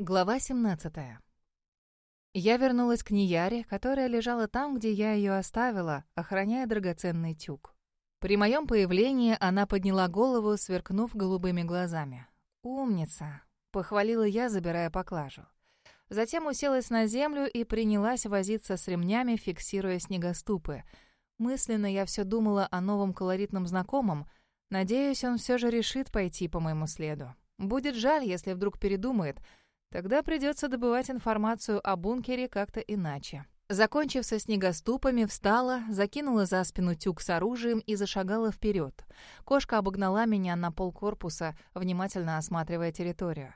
Глава 17. Я вернулась к Нияре, которая лежала там, где я ее оставила, охраняя драгоценный тюк. При моем появлении она подняла голову, сверкнув голубыми глазами. «Умница!» — похвалила я, забирая поклажу. Затем уселась на землю и принялась возиться с ремнями, фиксируя снегоступы. Мысленно я все думала о новом колоритном знакомом. Надеюсь, он все же решит пойти по моему следу. Будет жаль, если вдруг передумает — Тогда придется добывать информацию о бункере как-то иначе. Закончив со снегоступами, встала, закинула за спину тюк с оружием и зашагала вперед. Кошка обогнала меня на полкорпуса, внимательно осматривая территорию.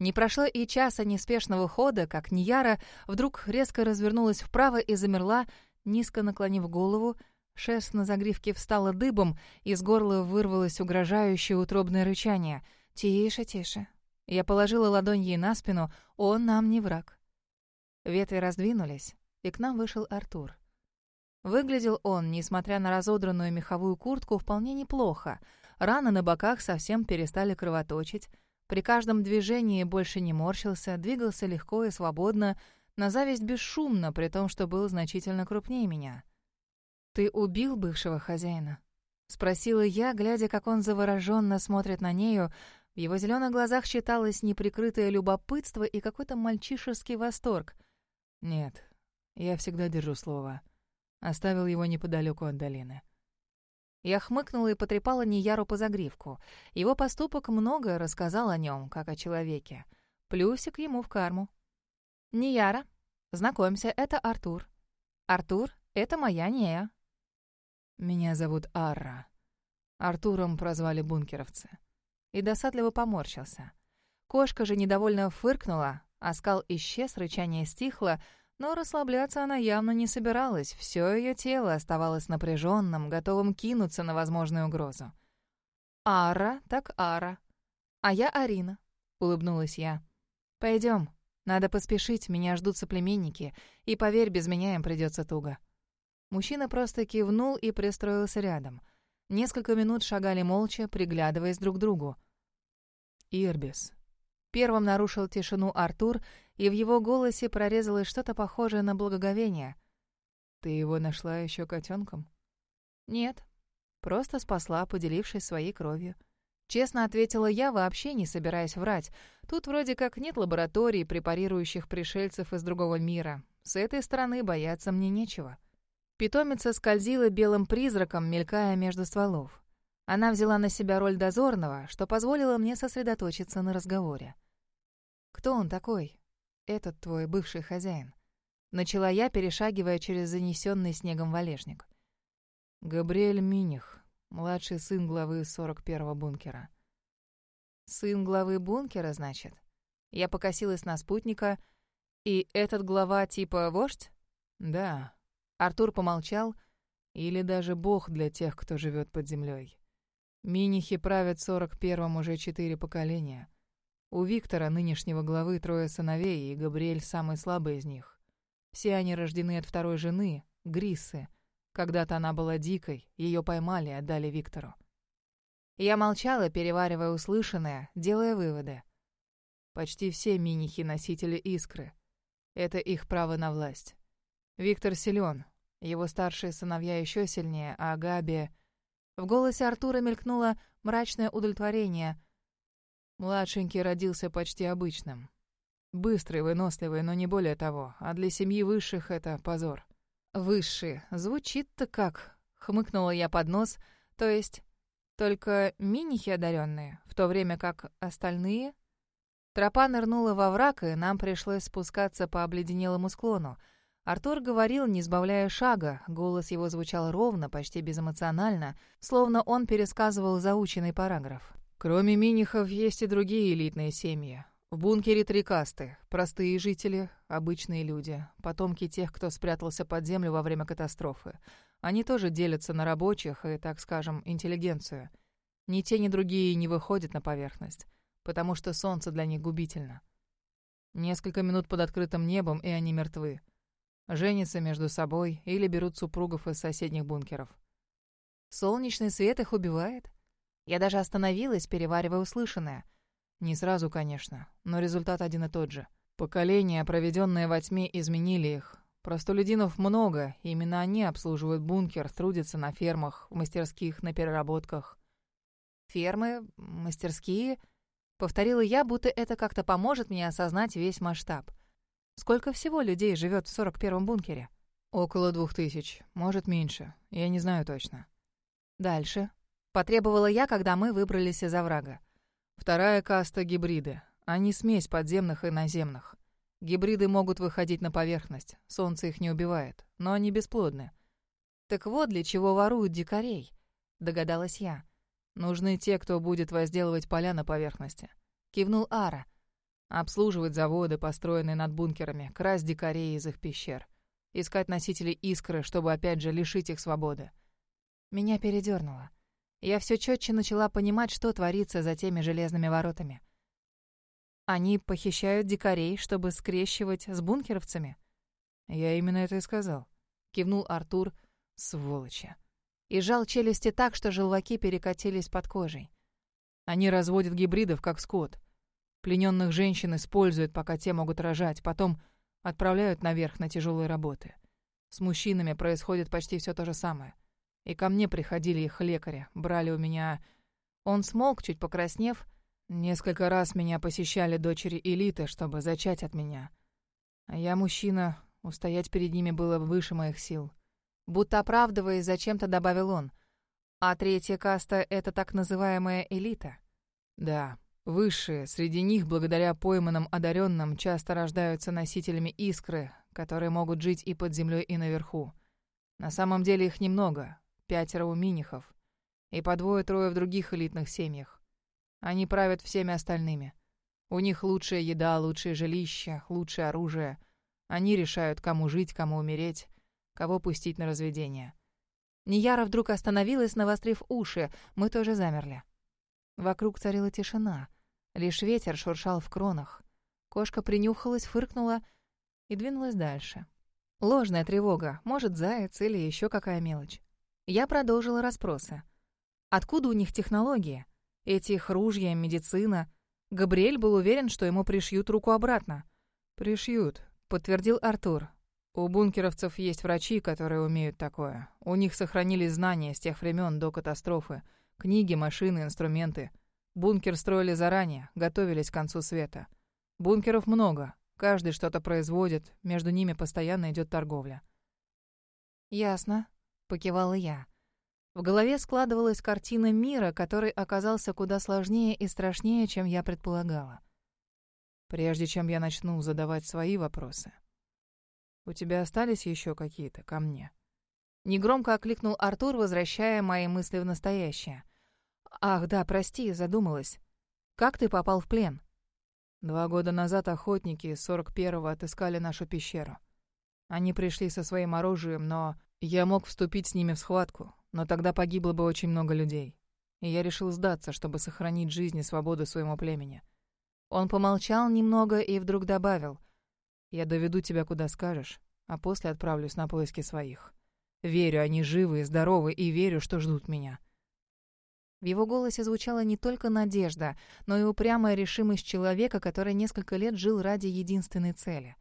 Не прошло и часа неспешного хода, как Нияра вдруг резко развернулась вправо и замерла, низко наклонив голову. Шерсть на загривке встала дыбом, из горла вырвалось угрожающее утробное рычание. «Тише, тише, я положила ладонь ей на спину, он нам не враг. Ветви раздвинулись, и к нам вышел Артур. Выглядел он, несмотря на разодранную меховую куртку, вполне неплохо. Раны на боках совсем перестали кровоточить. При каждом движении больше не морщился, двигался легко и свободно, на зависть бесшумно, при том, что был значительно крупнее меня. «Ты убил бывшего хозяина?» — спросила я, глядя, как он завороженно смотрит на нею, в его зеленых глазах читалось неприкрытое любопытство и какой-то мальчишеский восторг. «Нет, я всегда держу слово. Оставил его неподалеку от долины». Я хмыкнула и потрепала Нияру по загривку. Его поступок многое рассказал о нем, как о человеке. Плюсик ему в карму. «Нияра, знакомься, это Артур. Артур — это моя Нея». «Меня зовут Арра. Артуром прозвали бункеровцы и досадливо поморщился. Кошка же недовольно фыркнула, а исчез, рычание стихло, но расслабляться она явно не собиралась, все ее тело оставалось напряженным, готовым кинуться на возможную угрозу. «Ара, так Ара. А я Арина», — улыбнулась я. Пойдем, надо поспешить, меня ждут соплеменники, и, поверь, без меня им придется туго». Мужчина просто кивнул и пристроился рядом. Несколько минут шагали молча, приглядываясь друг к другу. Ирбис. Первым нарушил тишину Артур, и в его голосе прорезалось что-то похожее на благоговение. «Ты его нашла еще котенком?» «Нет. Просто спасла, поделившись своей кровью». Честно ответила я, вообще не собираясь врать. Тут вроде как нет лабораторий, препарирующих пришельцев из другого мира. С этой стороны бояться мне нечего. Питомица скользила белым призраком, мелькая между стволов. Она взяла на себя роль дозорного, что позволило мне сосредоточиться на разговоре. «Кто он такой? Этот твой бывший хозяин?» Начала я, перешагивая через занесенный снегом валежник. «Габриэль Миних, младший сын главы 41-го бункера». «Сын главы бункера, значит?» Я покосилась на спутника. «И этот глава типа вождь?» «Да». Артур помолчал. «Или даже бог для тех, кто живет под землей. Минихи правят сорок первым уже четыре поколения. У Виктора, нынешнего главы, трое сыновей, и Габриэль самый слабый из них. Все они рождены от второй жены, Гриссы. Когда-то она была дикой, ее поймали и отдали Виктору. Я молчала, переваривая услышанное, делая выводы. Почти все минихи — носители искры. Это их право на власть. Виктор силен, его старшие сыновья еще сильнее, а Габи — в голосе Артура мелькнуло мрачное удовлетворение. Младшенький родился почти обычным. Быстрый, выносливый, но не более того. А для семьи высших это позор. «Высшие. Звучит-то как?» — хмыкнула я под нос. «То есть только минихи одаренные, в то время как остальные...» Тропа нырнула во враг, и нам пришлось спускаться по обледенелому склону. Артур говорил, не сбавляя шага, голос его звучал ровно, почти безэмоционально, словно он пересказывал заученный параграф. «Кроме минихов есть и другие элитные семьи. В бункере три касты. Простые жители, обычные люди, потомки тех, кто спрятался под землю во время катастрофы. Они тоже делятся на рабочих и, так скажем, интеллигенцию. Ни те, ни другие не выходят на поверхность, потому что солнце для них губительно. Несколько минут под открытым небом, и они мертвы женятся между собой или берут супругов из соседних бункеров. Солнечный свет их убивает? Я даже остановилась, переваривая услышанное. Не сразу, конечно, но результат один и тот же. Поколения, проведенные во тьме, изменили их. Простолюдинов много, и именно они обслуживают бункер, трудятся на фермах, в мастерских, на переработках. «Фермы? Мастерские?» Повторила я, будто это как-то поможет мне осознать весь масштаб. Сколько всего людей живет в 41-м бункере? Около двух тысяч, может меньше. Я не знаю точно. Дальше. Потребовала я, когда мы выбрались из оврага. Вторая каста — гибриды. Они смесь подземных и наземных. Гибриды могут выходить на поверхность, солнце их не убивает, но они бесплодны. Так вот для чего воруют дикарей, догадалась я. Нужны те, кто будет возделывать поля на поверхности. Кивнул Ара. Обслуживать заводы, построенные над бункерами, красть дикарей из их пещер. Искать носителей искры, чтобы опять же лишить их свободы. Меня передернуло. Я все четче начала понимать, что творится за теми железными воротами. Они похищают дикарей, чтобы скрещивать с бункеровцами? Я именно это и сказал. Кивнул Артур, сволочи. И сжал челюсти так, что желваки перекатились под кожей. Они разводят гибридов, как скот. Плененных женщин используют, пока те могут рожать, потом отправляют наверх на тяжелые работы. С мужчинами происходит почти все то же самое. И ко мне приходили их лекари, брали у меня... Он смолк, чуть покраснев. Несколько раз меня посещали дочери элиты, чтобы зачать от меня. А я мужчина, устоять перед ними было выше моих сил. Будто оправдываясь, зачем-то добавил он. А третья каста — это так называемая элита. Да, высшие. Среди них, благодаря пойманным одаренным, часто рождаются носителями искры, которые могут жить и под землей, и наверху. На самом деле их немного, пятеро у минихов и по двое-трое в других элитных семьях. Они правят всеми остальными. У них лучшая еда, лучшее жилище, лучшее оружие. Они решают, кому жить, кому умереть, кого пустить на разведение. Нияра вдруг остановилась, навострив уши. Мы тоже замерли. Вокруг царила тишина. Лишь ветер шуршал в кронах. Кошка принюхалась, фыркнула и двинулась дальше. Ложная тревога, может, заяц или еще какая мелочь. Я продолжила расспросы. Откуда у них технологии? Эти их медицина. Габриэль был уверен, что ему пришьют руку обратно. «Пришьют», — подтвердил Артур. «У бункеровцев есть врачи, которые умеют такое. У них сохранились знания с тех времен до катастрофы. Книги, машины, инструменты. Бункер строили заранее, готовились к концу света. Бункеров много, каждый что-то производит, между ними постоянно идет торговля». «Ясно», — покивала я. В голове складывалась картина мира, который оказался куда сложнее и страшнее, чем я предполагала. Прежде чем я начну задавать свои вопросы, у тебя остались еще какие-то ко мне? Негромко окликнул Артур, возвращая мои мысли в настоящее. «Ах, да, прости, задумалась. Как ты попал в плен?» Два года назад охотники из 41-го отыскали нашу пещеру. Они пришли со своим оружием, но я мог вступить с ними в схватку, но тогда погибло бы очень много людей. И я решил сдаться, чтобы сохранить жизнь и свободу своему племени. Он помолчал немного и вдруг добавил. «Я доведу тебя куда скажешь, а после отправлюсь на поиски своих. Верю, они живы и здоровы, и верю, что ждут меня». В его голосе звучала не только надежда, но и упрямая решимость человека, который несколько лет жил ради единственной цели.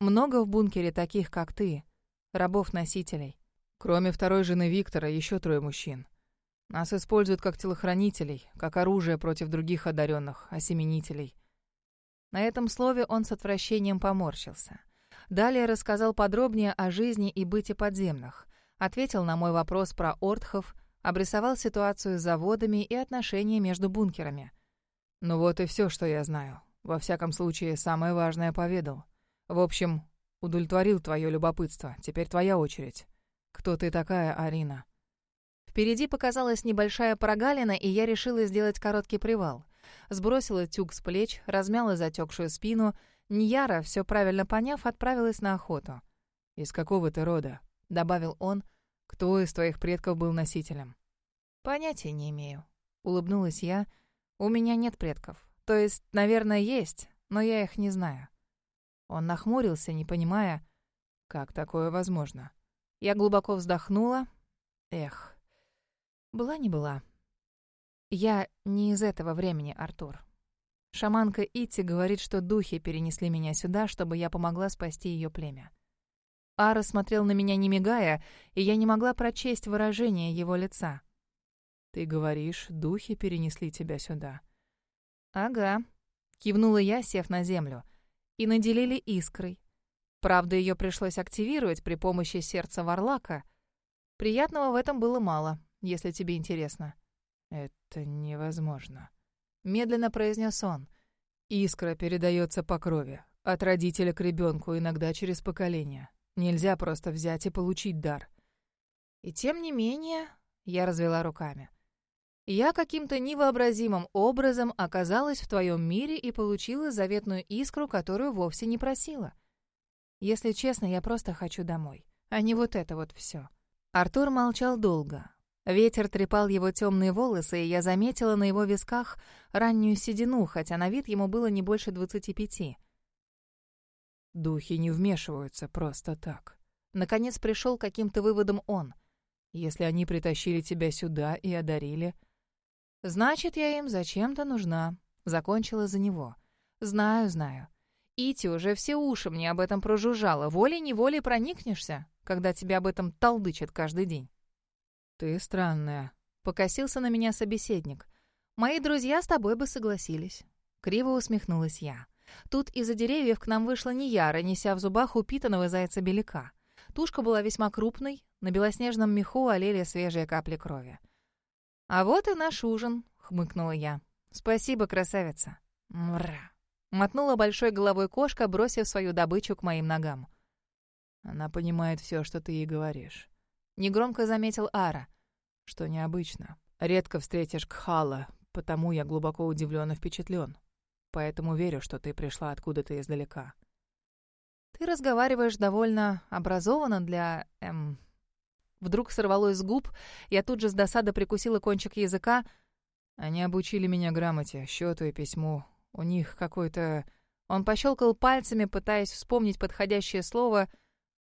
«Много в бункере таких, как ты», рабов-носителей. Кроме второй жены Виктора, еще трое мужчин. Нас используют как телохранителей, как оружие против других одаренных, осеменителей. На этом слове он с отвращением поморщился. Далее рассказал подробнее о жизни и быте подземных. Ответил на мой вопрос про Ортхов, обрисовал ситуацию с заводами и отношения между бункерами. Ну вот и все, что я знаю. Во всяком случае, самое важное поведал. В общем, Удовлетворил твое любопытство. Теперь твоя очередь. Кто ты такая, Арина?» Впереди показалась небольшая прогалина, и я решила сделать короткий привал. Сбросила тюк с плеч, размяла затекшую спину. Ньяра, все правильно поняв, отправилась на охоту. «Из какого ты рода?» — добавил он. «Кто из твоих предков был носителем?» «Понятия не имею», — улыбнулась я. «У меня нет предков. То есть, наверное, есть, но я их не знаю». Он нахмурился, не понимая, как такое возможно. Я глубоко вздохнула. Эх, была не была. Я не из этого времени, Артур. Шаманка Ити говорит, что духи перенесли меня сюда, чтобы я помогла спасти ее племя. Ара смотрел на меня не мигая, и я не могла прочесть выражение его лица. «Ты говоришь, духи перенесли тебя сюда?» «Ага», — кивнула я, сев на землю. «И наделили искрой. Правда, ее пришлось активировать при помощи сердца Варлака. Приятного в этом было мало, если тебе интересно». «Это невозможно», — медленно произнес он. «Искра передается по крови, от родителя к ребенку, иногда через поколение. Нельзя просто взять и получить дар». «И тем не менее...» — я развела руками. «Я каким-то невообразимым образом оказалась в твоем мире и получила заветную искру, которую вовсе не просила. Если честно, я просто хочу домой, а не вот это вот все. Артур молчал долго, Ветер трепал его темные волосы, и я заметила на его висках раннюю седину, хотя на вид ему было не больше двадцати пяти. Духи не вмешиваются просто так. Наконец пришел каким-то выводом он. Если они притащили тебя сюда и одарили... Значит, я им зачем-то нужна. Закончила за него. Знаю, знаю. Ити уже все уши мне об этом прожужжала. Волей-неволей проникнешься, когда тебя об этом толдычат каждый день. «Ты странная», — покосился на меня собеседник. «Мои друзья с тобой бы согласились». Криво усмехнулась я. Тут из-за деревьев к нам вышла Нияра, неся в зубах упитанного зайца-беляка. Тушка была весьма крупной, на белоснежном меху олели свежие капли крови. «А вот и наш ужин», — хмыкнула я. «Спасибо, красавица». «Мра». Мотнула большой головой кошка, бросив свою добычу к моим ногам. «Она понимает все, что ты ей говоришь». Негромко заметил Ара что необычно. Редко встретишь Кхала, потому я глубоко удивлен и впечатлен. Поэтому верю, что ты пришла откуда-то издалека. Ты разговариваешь довольно образованно для... Эм... Вдруг сорвалось с губ, я тут же с досады прикусила кончик языка. Они обучили меня грамоте, счету и письму. У них какой-то... Он пощелкал пальцами, пытаясь вспомнить подходящее слово.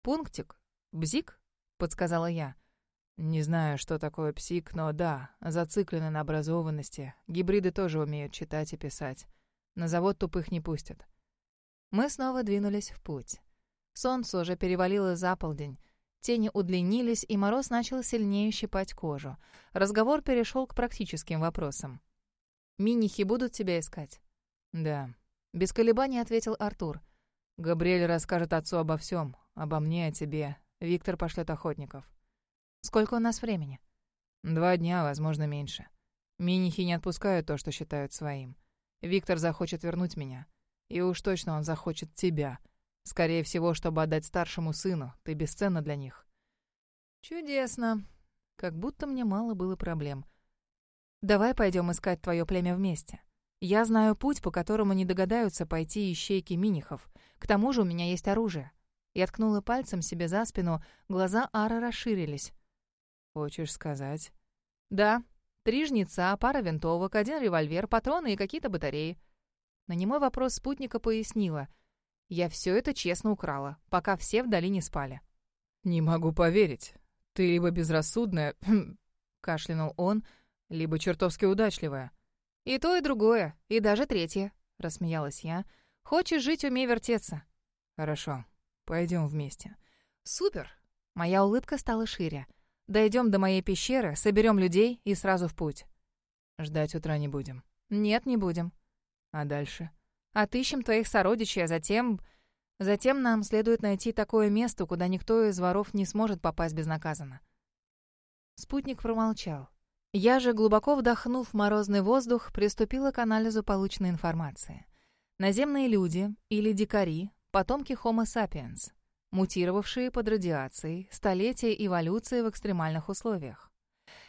«Пунктик? Бзик?» — подсказала я. Не знаю, что такое псих, но да, зациклены на образованности. Гибриды тоже умеют читать и писать. На завод тупых не пустят. Мы снова двинулись в путь. Солнце уже перевалило за полдень. Тени удлинились, и мороз начал сильнее щипать кожу. Разговор перешел к практическим вопросам. «Минихи будут тебя искать?» «Да». Без колебаний ответил Артур. «Габриэль расскажет отцу обо всем, обо мне, о тебе. Виктор пошлет охотников». Сколько у нас времени? Два дня, возможно, меньше. Минихи не отпускают то, что считают своим. Виктор захочет вернуть меня. И уж точно он захочет тебя. Скорее всего, чтобы отдать старшему сыну. Ты бесценна для них. Чудесно. Как будто мне мало было проблем. Давай пойдем искать твое племя вместе. Я знаю путь, по которому не догадаются пойти ищейки минихов. К тому же у меня есть оружие. Я ткнула пальцем себе за спину, глаза Ара расширились. «Хочешь сказать?» «Да. Три жнеца, пара винтовок, один револьвер, патроны и какие-то батареи». На немой вопрос спутника пояснила. «Я все это честно украла, пока все в долине спали». «Не могу поверить. Ты либо безрассудная...» кашлянул он, либо чертовски удачливая. «И то, и другое, и даже третье», — рассмеялась я. «Хочешь жить, умей вертеться». «Хорошо, пойдем вместе». «Супер!» Моя улыбка стала шире. Дойдем до моей пещеры, соберем людей и сразу в путь. Ждать утра не будем. Нет, не будем. А дальше? Отыщем твоих сородичей, а затем... Затем нам следует найти такое место, куда никто из воров не сможет попасть безнаказанно. Спутник промолчал. Я же, глубоко вдохнув морозный воздух, приступила к анализу полученной информации. Наземные люди, или дикари, потомки Homo sapiens — мутировавшие под радиацией, столетия эволюции в экстремальных условиях.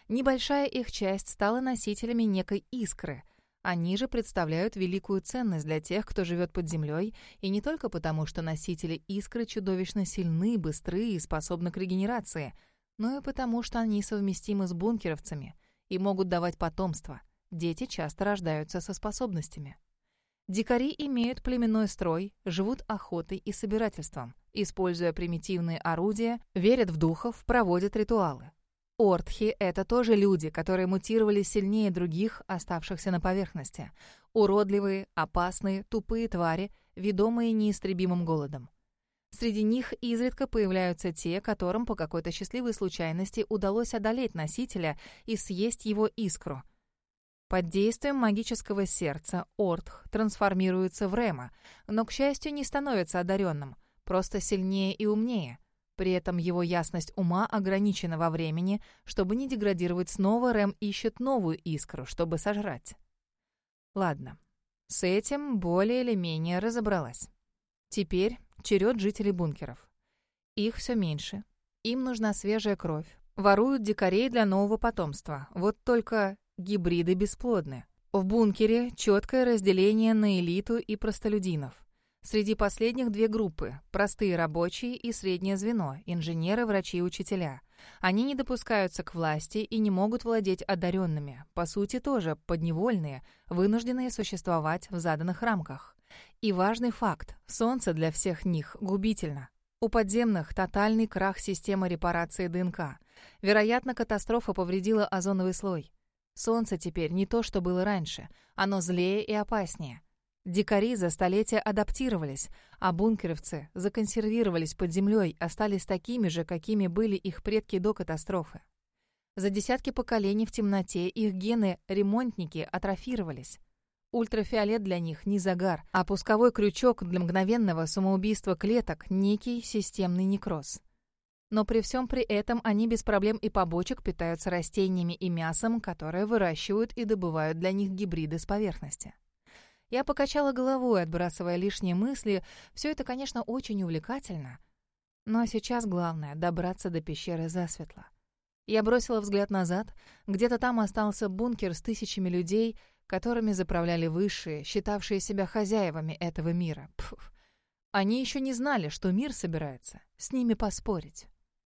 Небольшая их часть стала носителями некой искры. Они же представляют великую ценность для тех, кто живет под землей, и не только потому, что носители искры чудовищно сильны, быстры и способны к регенерации, но и потому, что они совместимы с бункеровцами и могут давать потомство. Дети часто рождаются со способностями. Дикари имеют племенной строй, живут охотой и собирательством, используя примитивные орудия, верят в духов, проводят ритуалы. Ортхи — это тоже люди, которые мутировали сильнее других, оставшихся на поверхности. Уродливые, опасные, тупые твари, ведомые неистребимым голодом. Среди них изредка появляются те, которым по какой-то счастливой случайности удалось одолеть носителя и съесть его искру. Под действием магического сердца Ортх трансформируется в Рема, но, к счастью, не становится одаренным, просто сильнее и умнее. При этом его ясность ума ограничена во времени, чтобы не деградировать снова, Рэм ищет новую искру, чтобы сожрать. Ладно, с этим более или менее разобралась. Теперь черед жителей бункеров. Их все меньше. Им нужна свежая кровь. Воруют дикарей для нового потомства. Вот только гибриды бесплодны. В бункере четкое разделение на элиту и простолюдинов. Среди последних две группы – простые рабочие и среднее звено, инженеры, врачи и учителя. Они не допускаются к власти и не могут владеть одаренными, по сути тоже подневольные, вынужденные существовать в заданных рамках. И важный факт – солнце для всех них губительно. У подземных тотальный крах системы репарации ДНК. Вероятно, катастрофа повредила озоновый слой. Солнце теперь не то, что было раньше. Оно злее и опаснее. Дикари за столетия адаптировались, а бункеровцы законсервировались под землей, остались такими же, какими были их предки до катастрофы. За десятки поколений в темноте их гены-ремонтники атрофировались. Ультрафиолет для них не загар, а пусковой крючок для мгновенного самоубийства клеток – некий системный некроз. Но при всем при этом они без проблем и побочек питаются растениями и мясом, которое выращивают и добывают для них гибриды с поверхности. Я покачала головой, отбрасывая лишние мысли. Все это, конечно, очень увлекательно. Но сейчас главное — добраться до пещеры засветло. Я бросила взгляд назад. Где-то там остался бункер с тысячами людей, которыми заправляли высшие, считавшие себя хозяевами этого мира. Пф. Они еще не знали, что мир собирается с ними поспорить.